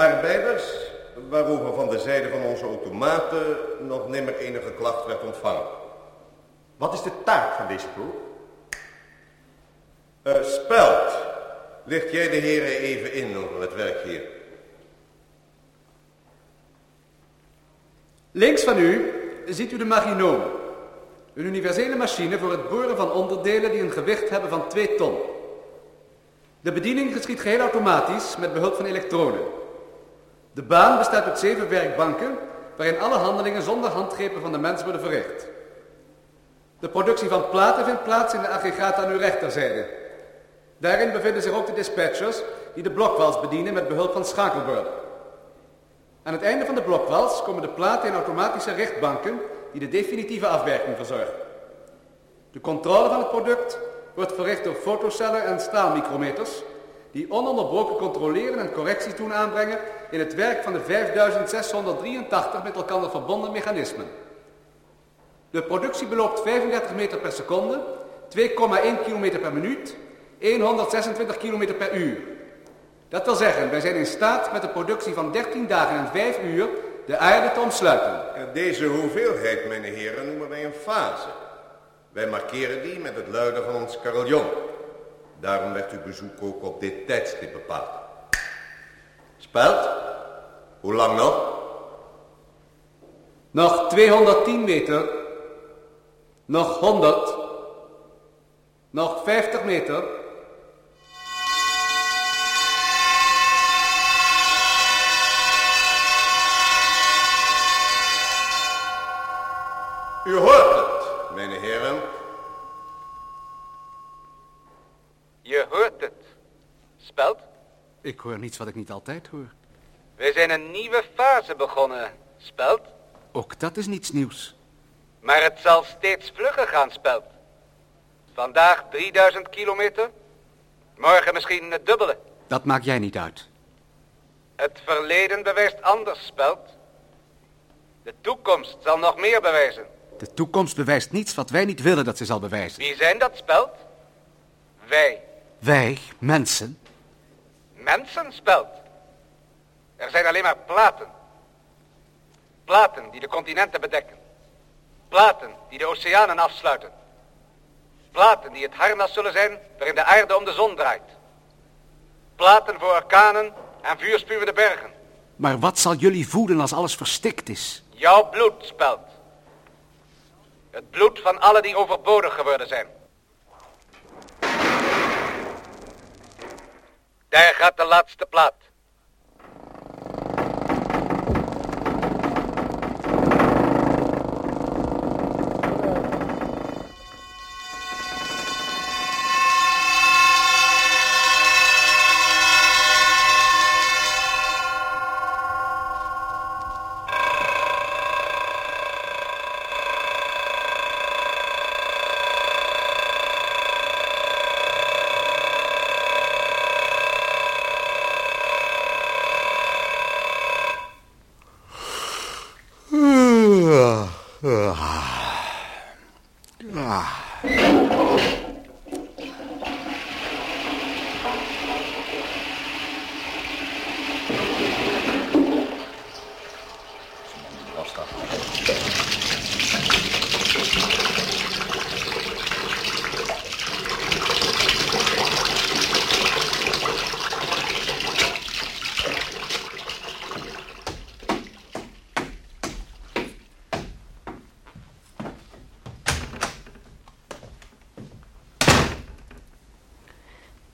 arbeiders, waarover van de zijde van onze automaten nog nimmer enige klacht werd ontvangen. Wat is de taak van deze proef? Uh, Speld, licht jij de heren even in over het werk hier. Links van u ziet u de maginoom. Een universele machine voor het boren van onderdelen die een gewicht hebben van 2 ton. De bediening geschiet geheel automatisch met behulp van elektroden. De baan bestaat uit zeven werkbanken waarin alle handelingen zonder handgrepen van de mens worden verricht. De productie van platen vindt plaats in de aggregaten aan uw rechterzijde. Daarin bevinden zich ook de dispatchers die de blokwals bedienen met behulp van schakelborden. Aan het einde van de blokwals komen de platen in automatische richtbanken die de definitieve afwerking verzorgen. De controle van het product wordt verricht door fotocellen en staalmicrometers die ononderbroken controleren en correcties doen aanbrengen in het werk van de 5683 met elkaar verbonden mechanismen. De productie beloopt 35 meter per seconde, 2,1 kilometer per minuut, 126 kilometer per uur. Dat wil zeggen, wij zijn in staat met de productie van 13 dagen en 5 uur de aarde te omsluiten. Deze hoeveelheid, mijn heren, noemen wij een fase. Wij markeren die met het luiden van ons carillon. Daarom werd uw bezoek ook op dit tijdstip bepaald. Speld, hoe lang nog? Nog 210 meter. Nog 100. Nog 50 meter. Ik hoor niets wat ik niet altijd hoor. We zijn een nieuwe fase begonnen, Speld. Ook dat is niets nieuws. Maar het zal steeds vlugger gaan, Speld. Vandaag 3000 kilometer. Morgen misschien het dubbele. Dat maakt jij niet uit. Het verleden bewijst anders, Speld. De toekomst zal nog meer bewijzen. De toekomst bewijst niets wat wij niet willen dat ze zal bewijzen. Wie zijn dat, Speld? Wij. Wij, mensen. Mensen, Speld. Er zijn alleen maar platen. Platen die de continenten bedekken. Platen die de oceanen afsluiten. Platen die het harnas zullen zijn waarin de aarde om de zon draait. Platen voor orkanen en vuurspuwende bergen. Maar wat zal jullie voeden als alles verstikt is? Jouw bloed, Speld. Het bloed van alle die overbodig geworden zijn. Daar gaat de laatste plaat.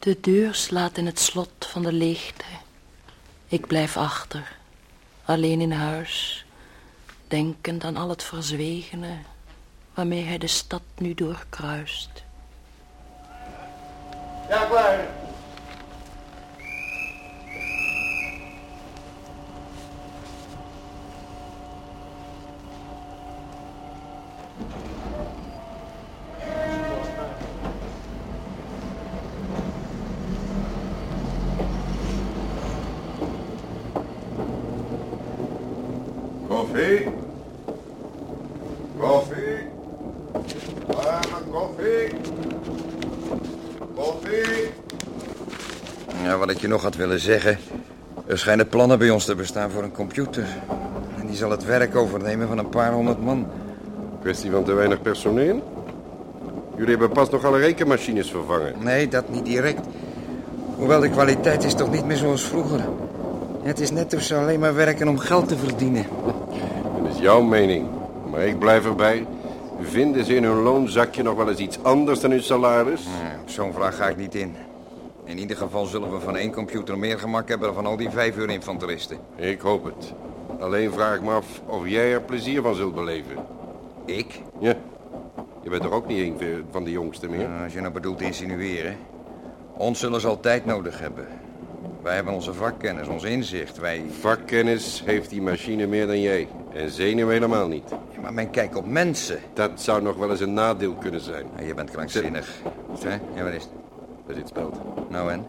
De deur slaat in het slot van de leegte. Ik blijf achter, alleen in huis, denkend aan al het verzwegene waarmee hij de stad nu doorkruist. Ja, klaar. Wat ik je nog had willen zeggen. Er schijnen plannen bij ons te bestaan voor een computer. En die zal het werk overnemen van een paar honderd man. Kwestie van te weinig personeel? Jullie hebben pas nog alle rekenmachines vervangen. Nee, dat niet direct. Hoewel de kwaliteit is toch niet meer zoals vroeger. Het is net of ze alleen maar werken om geld te verdienen. Dat is jouw mening. Maar ik blijf erbij. Vinden ze in hun loonzakje nog wel eens iets anders dan hun salaris? Op zo'n vraag ga ik niet in. In ieder geval zullen we van één computer meer gemak hebben dan van al die vijf uur infanteristen. Ik hoop het. Alleen vraag ik me af of jij er plezier van zult beleven. Ik? Ja. Je bent toch ook niet een van de jongsten meer? Nou, als je nou bedoelt insinueren. Ons zullen ze altijd nodig hebben. Wij hebben onze vakkennis, ons inzicht. Wij... Vakkennis heeft die machine meer dan jij. En zenuw helemaal niet. Ja, maar mijn kijk op mensen. Dat zou nog wel eens een nadeel kunnen zijn. Ja, je bent krankzinnig. Hè? Ja, wat is het? Daar zit speld. Nou en?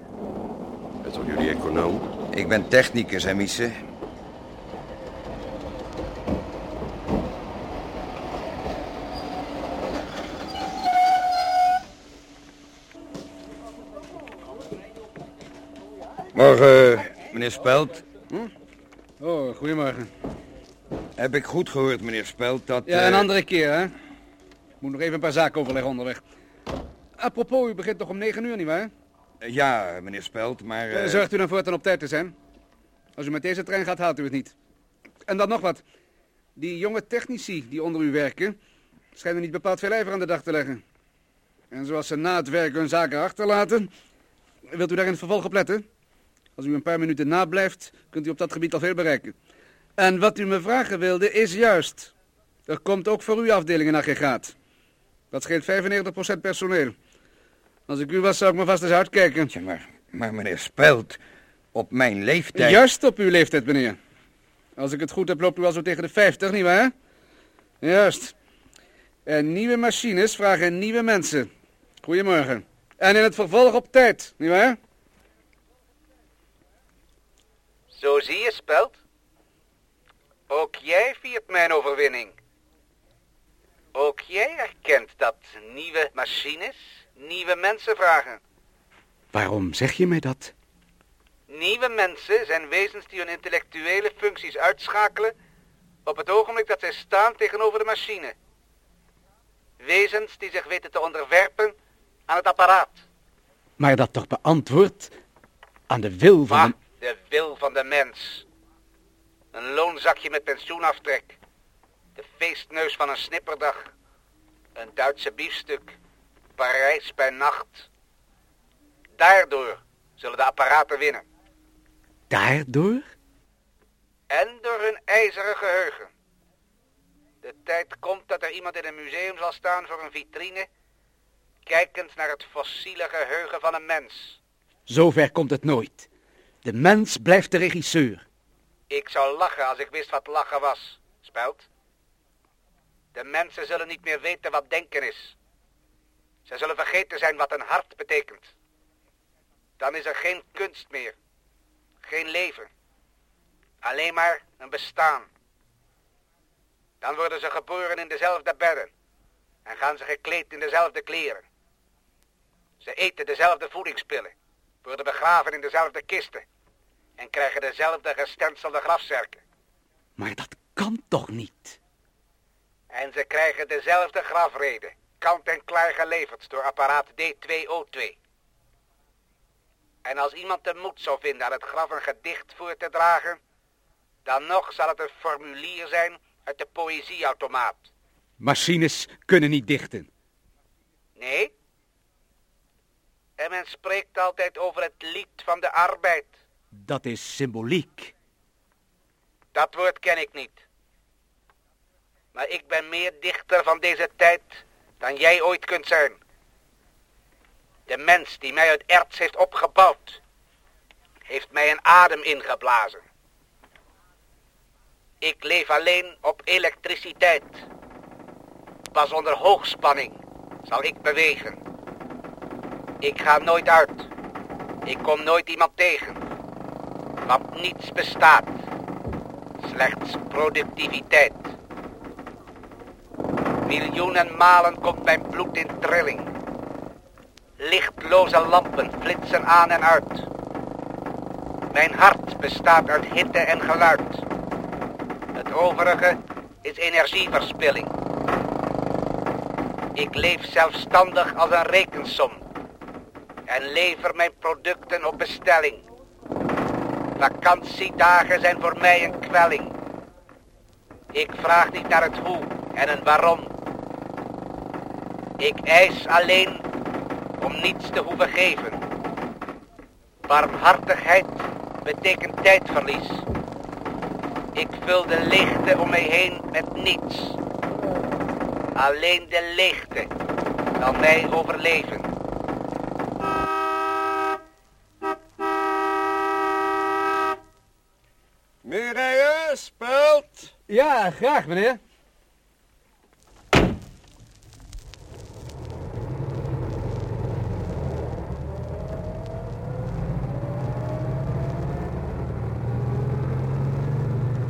Dat is toch jullie econoom? Ik ben technicus, hè, Miesse? Morgen, meneer Speld. Oh, goedemorgen. Heb ik goed gehoord, meneer Speld, dat... Ja, een eh, andere keer, hè? Moet nog even een paar zaken overleggen onderweg. Apropos, u begint toch om negen uur, nietwaar? Ja, meneer Speld, maar... Uh... eh, Zorgt u dan voortaan op tijd te zijn? Als u met deze trein gaat, haalt u het niet. En dan nog wat. Die jonge technici die onder u werken... schijnen niet bepaald veel ijver aan de dag te leggen. En zoals ze na het werk hun zaken achterlaten... wilt u daar in het vervolg op letten? Als u een paar minuten nablijft, kunt u op dat gebied al veel bereiken. En wat u me vragen wilde, is juist. Er komt ook voor uw afdeling een aggregaat. Dat scheelt 95% personeel. Als ik u was, zou ik me vast eens uitkijken. Tja, maar, maar meneer Speld, op mijn leeftijd... Juist op uw leeftijd, meneer. Als ik het goed heb, loopt u al zo tegen de 50, nietwaar? Juist. En nieuwe machines vragen nieuwe mensen. Goedemorgen. En in het vervolg op tijd, nietwaar? Zo zie je, Speld. Ook jij viert mijn overwinning. Ook jij erkent dat nieuwe machines nieuwe mensen vragen. Waarom zeg je mij dat? Nieuwe mensen zijn wezens die hun intellectuele functies uitschakelen op het ogenblik dat zij staan tegenover de machine. Wezens die zich weten te onderwerpen aan het apparaat. Maar dat toch beantwoord aan de wil van... Maar de wil van de mens. Een loonzakje met pensioenaftrek. De feestneus van een snipperdag. Een Duitse biefstuk. Parijs bij nacht. Daardoor zullen de apparaten winnen. Daardoor? En door hun ijzeren geheugen. De tijd komt dat er iemand in een museum zal staan voor een vitrine... kijkend naar het fossiele geheugen van een mens. Zover komt het nooit. De mens blijft de regisseur. Ik zou lachen als ik wist wat lachen was, Speld. De mensen zullen niet meer weten wat denken is. Ze zullen vergeten zijn wat een hart betekent. Dan is er geen kunst meer. Geen leven. Alleen maar een bestaan. Dan worden ze geboren in dezelfde bedden. En gaan ze gekleed in dezelfde kleren. Ze eten dezelfde voedingspillen. Worden begraven in dezelfde kisten. En krijgen dezelfde gestenselde grafzerken. Maar dat kan toch niet? En ze krijgen dezelfde grafreden. Kant en klaar geleverd door apparaat D2O2. En als iemand de moed zou vinden aan het graf een gedicht voor te dragen... dan nog zal het een formulier zijn uit de poëzieautomaat. Machines kunnen niet dichten. Nee? En men spreekt altijd over het lied van de arbeid. Dat is symboliek. Dat woord ken ik niet. Maar ik ben meer dichter van deze tijd dan jij ooit kunt zijn. De mens die mij uit erts heeft opgebouwd, heeft mij een adem ingeblazen. Ik leef alleen op elektriciteit. Pas onder hoogspanning zal ik bewegen. Ik ga nooit uit. Ik kom nooit iemand tegen. Want niets bestaat. Slechts productiviteit. Miljoenen malen komt mijn bloed in trilling. Lichtloze lampen flitsen aan en uit. Mijn hart bestaat uit hitte en geluid. Het overige is energieverspilling. Ik leef zelfstandig als een rekensom en lever mijn producten op bestelling. Vakantiedagen zijn voor mij een kwelling. Ik vraag niet naar het hoe en een waarom. Ik eis alleen om niets te hoeven geven. Barmhartigheid betekent tijdverlies. Ik vul de leegte om mij heen met niets. Alleen de leegte kan mij overleven. Mireille, speld. Ja, graag, meneer.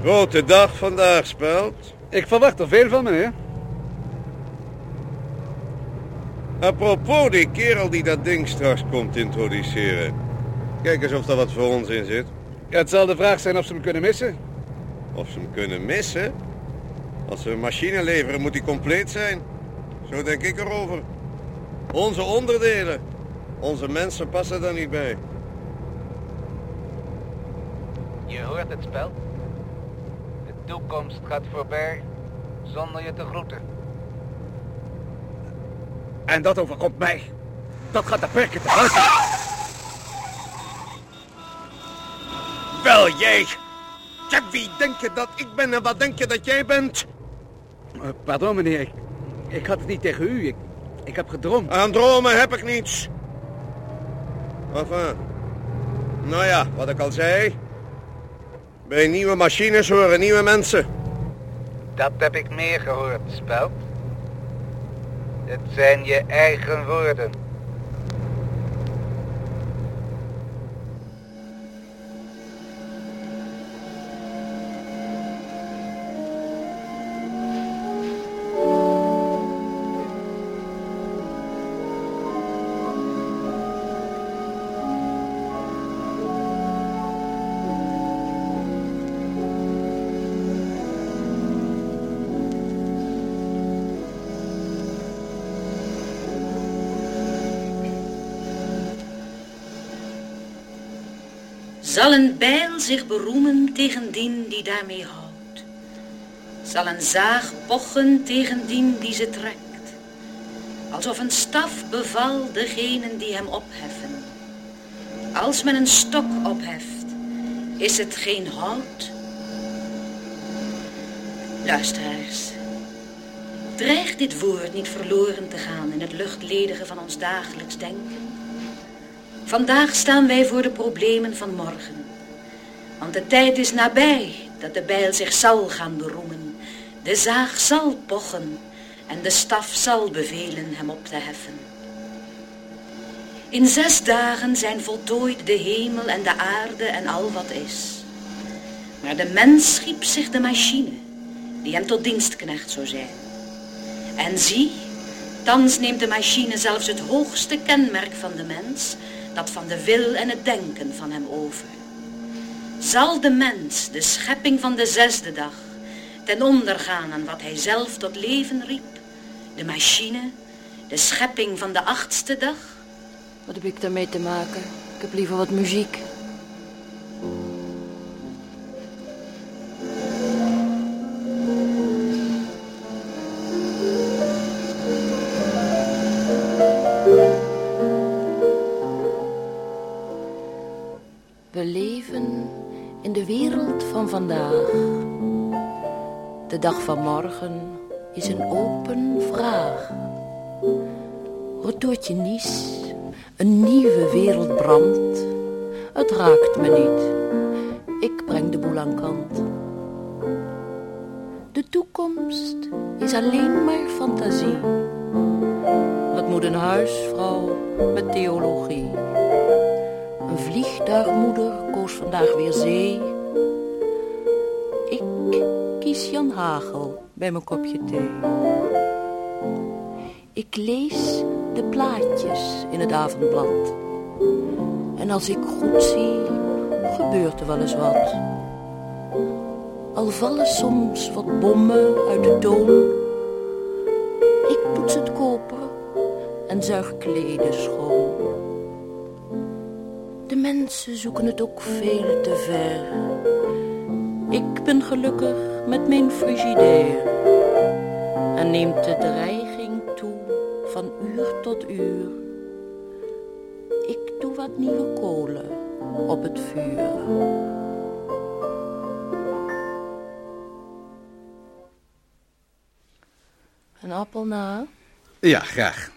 Grote dag vandaag, speld. Ik verwacht er veel van, meneer. Apropos die kerel die dat ding straks komt introduceren. Kijk eens of er wat voor ons in zit. Ja, het zal de vraag zijn of ze hem kunnen missen. Of ze hem kunnen missen. Als ze een machine leveren, moet die compleet zijn. Zo denk ik erover. Onze onderdelen. Onze mensen passen daar niet bij. Je hoort het spel. De toekomst gaat voorbij zonder je te groeten. En dat overkomt mij. Dat gaat de perken te buiten. Wel, jij. Ja, wie denk je dat ik ben en wat denk je dat jij bent? Eh, pardon, meneer. Ik, ik had het niet tegen u. Ik, ik heb gedroomd. Aan dromen heb ik niets. Enfin. Nou ja, wat ik al zei. Bij nieuwe machines horen nieuwe mensen. Dat heb ik meer gehoord, Speld. Het zijn je eigen woorden. Bijl zich beroemen tegen dien die daarmee houdt? Zal een zaag pochen tegen dien die ze trekt? Alsof een staf beval degenen die hem opheffen. Als men een stok opheft, is het geen hout? Luisteraars, dreigt dit woord niet verloren te gaan in het luchtledige van ons dagelijks denken? Vandaag staan wij voor de problemen van morgen. Want de tijd is nabij dat de bijl zich zal gaan beroemen. De zaag zal pochen en de staf zal bevelen hem op te heffen. In zes dagen zijn voltooid de hemel en de aarde en al wat is. Maar de mens schiep zich de machine, die hem tot dienstknecht zou zijn. En zie, thans neemt de machine zelfs het hoogste kenmerk van de mens, dat van de wil en het denken van hem over. Zal de mens, de schepping van de zesde dag, ten onder gaan aan wat hij zelf tot leven riep? De machine, de schepping van de achtste dag? Wat heb ik daarmee te maken? Ik heb liever wat muziek. In de wereld van vandaag. De dag van morgen is een open vraag. Retourtje Nies, een nieuwe wereld brandt. Het raakt me niet, ik breng de boel aan kant. De toekomst is alleen maar fantasie. Wat moet een huisvrouw met theologie? Een vliegtuigmoeder koos vandaag weer zee. Ik kies Jan Hagel bij mijn kopje thee. Ik lees de plaatjes in het avondblad. En als ik goed zie, gebeurt er wel eens wat. Al vallen soms wat bommen uit de toon. Ik poets het koper en zuig kleden schoon. Mensen zoeken het ook veel te ver. Ik ben gelukkig met mijn frigidair. En neemt de dreiging toe van uur tot uur. Ik doe wat nieuwe kolen op het vuur. Een appel na? Ja, graag.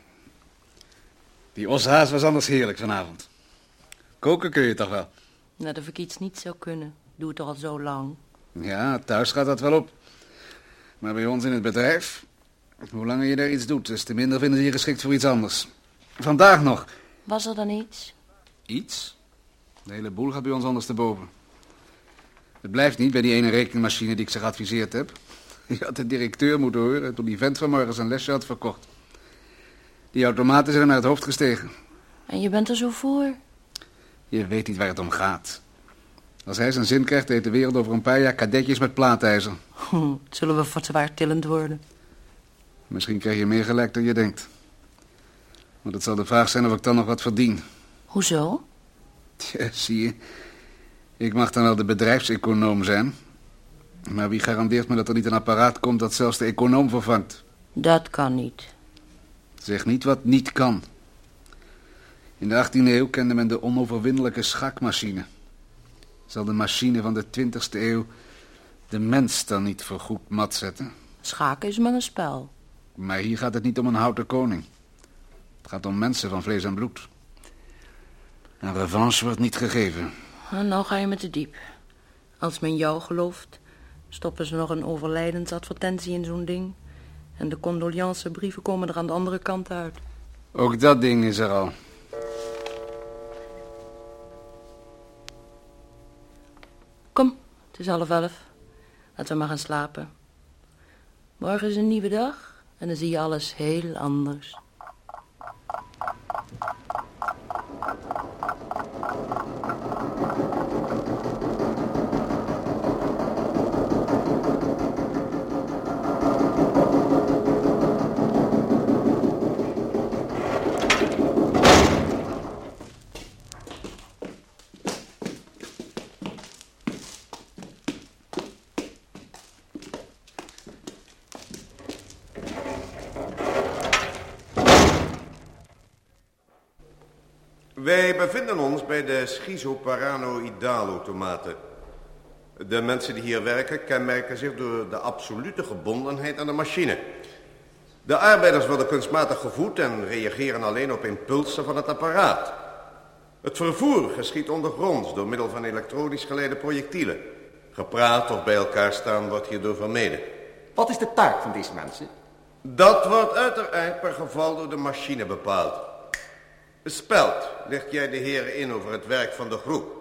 Die oshaas was anders heerlijk vanavond. Koken kun je toch wel? Net of ik iets niet zou kunnen. Doe het al zo lang. Ja, thuis gaat dat wel op. Maar bij ons in het bedrijf, hoe langer je daar iets doet, des te minder vinden ze je geschikt voor iets anders. Vandaag nog. Was er dan iets? Iets? De hele boel gaat bij ons ondersteboven. Het blijft niet bij die ene rekenmachine die ik ze geadviseerd heb. Je had de directeur moeten horen toen die vent vanmorgen zijn lesje had verkocht. Die automaten zijn naar het hoofd gestegen. En je bent er zo voor? Je weet niet waar het om gaat. Als hij zijn zin krijgt, heet de wereld over een paar jaar kadetjes met plaatijzer. Hm, zullen we wat zwaartillend worden? Misschien krijg je meer gelijk dan je denkt. Want het zal de vraag zijn of ik dan nog wat verdien. Hoezo? Tja, zie je. Ik mag dan wel de bedrijfseconoom zijn. Maar wie garandeert me dat er niet een apparaat komt dat zelfs de econoom vervangt? Dat kan niet. Zeg niet wat niet kan. In de 18e eeuw kende men de onoverwinnelijke schakmachine. Zal de machine van de 20e eeuw de mens dan niet voorgoed mat zetten? Schaken is maar een spel. Maar hier gaat het niet om een houten koning. Het gaat om mensen van vlees en bloed. Een revanche wordt niet gegeven. En nou ga je me te diep. Als men jou gelooft, stoppen ze nog een overlijdensadvertentie in zo'n ding. En de condoleancebrieven komen er aan de andere kant uit. Ook dat ding is er al. Kom, het is half elf. Laten we maar gaan slapen. Morgen is een nieuwe dag en dan zie je alles heel anders. Wij bevinden schizoparanoidaalautomaten. De mensen die hier werken kenmerken zich door de absolute gebondenheid aan de machine. De arbeiders worden kunstmatig gevoed en reageren alleen op impulsen van het apparaat. Het vervoer geschiet ondergronds door middel van elektronisch geleide projectielen. Gepraat of bij elkaar staan wordt hierdoor vermeden. Wat is de taak van deze mensen? Dat wordt uiteraard per geval door de machine bepaald. Speld, licht jij de heren in over het werk van de groep.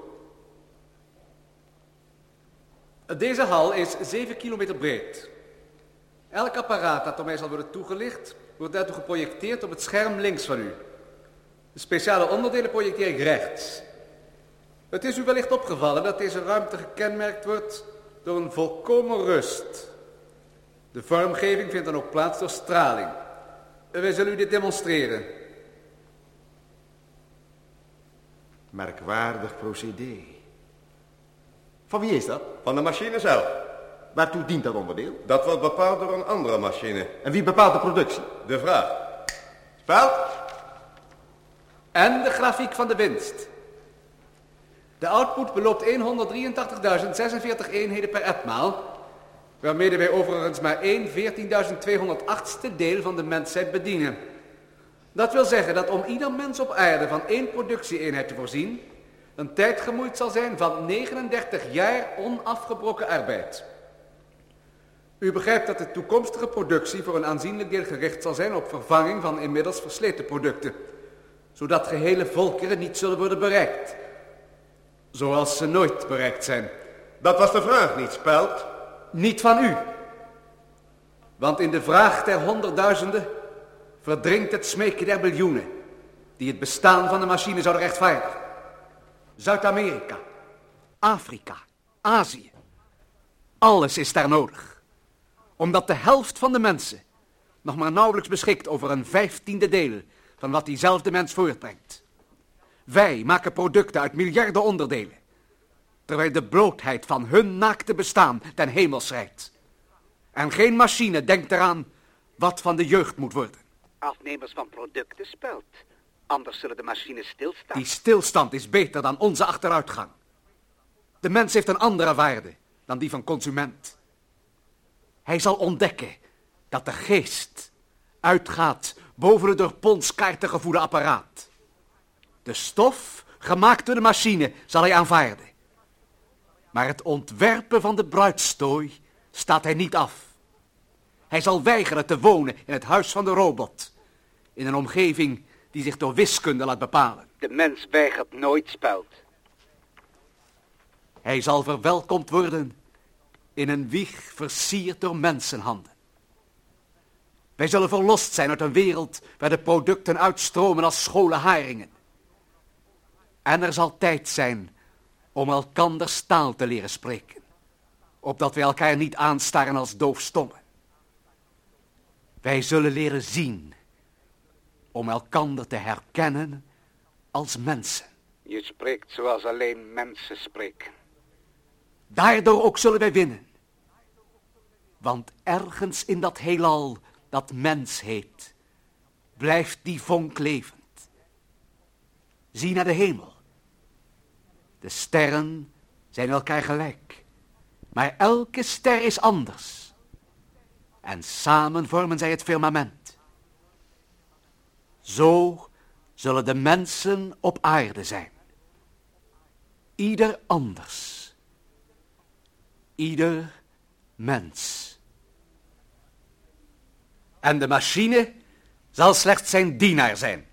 Deze hal is 7 kilometer breed. Elk apparaat dat door mij zal worden toegelicht, wordt daartoe geprojecteerd op het scherm links van u. De speciale onderdelen projecteer ik rechts. Het is u wellicht opgevallen dat deze ruimte gekenmerkt wordt door een volkomen rust. De vormgeving vindt dan ook plaats door straling. Wij zullen u dit demonstreren. Merkwaardig procedé. Van wie is dat? Van de machine zelf. Waartoe dient dat onderdeel? Dat wordt bepaald door een andere machine. En wie bepaalt de productie? De vraag. Speld? En de grafiek van de winst. De output beloopt 183.046 eenheden per etmaal, waarmee wij overigens maar 1 14.208ste deel van de mensheid bedienen. Dat wil zeggen dat om ieder mens op aarde van één productieeenheid te voorzien, een tijd gemoeid zal zijn van 39 jaar onafgebroken arbeid. U begrijpt dat de toekomstige productie voor een aanzienlijk deel gericht zal zijn op vervanging van inmiddels versleten producten, zodat gehele volkeren niet zullen worden bereikt, zoals ze nooit bereikt zijn. Dat was de vraag niet, Speld. Niet van u. Want in de vraag der honderdduizenden verdringt het smeken der biljoenen, die het bestaan van de machine zouden rechtvaardigen. Zuid-Amerika, Afrika, Azië. Alles is daar nodig. Omdat de helft van de mensen nog maar nauwelijks beschikt over een vijftiende deel van wat diezelfde mens voortbrengt. Wij maken producten uit miljarden onderdelen, terwijl de blootheid van hun naakte bestaan ten hemel schrijdt. En geen machine denkt eraan wat van de jeugd moet worden. Afnemers van producten spelt. Anders zullen de machines stilstaan. Die stilstand is beter dan onze achteruitgang. De mens heeft een andere waarde dan die van consument. Hij zal ontdekken dat de geest uitgaat boven het door ponskaarten gevoede apparaat. De stof, gemaakt door de machine, zal hij aanvaarden. Maar het ontwerpen van de bruidstooi staat hij niet af. Hij zal weigeren te wonen in het huis van de robot. In een omgeving die zich door wiskunde laat bepalen. De mens weigert nooit speld. Hij zal verwelkomd worden in een wieg versierd door mensenhanden. Wij zullen verlost zijn uit een wereld waar de producten uitstromen als scholen haringen. En er zal tijd zijn om elkanders taal te leren spreken, opdat wij elkaar niet aanstaren als doofstommen. Wij zullen leren zien om elkander te herkennen als mensen. Je spreekt zoals alleen mensen spreken. Daardoor ook zullen wij winnen. Want ergens in dat heelal dat mens heet, blijft die vonk levend. Zie naar de hemel. De sterren zijn elkaar gelijk, maar elke ster is anders. En samen vormen zij het firmament. Zo zullen de mensen op aarde zijn. Ieder anders. Ieder mens. En de machine zal slechts zijn dienaar zijn.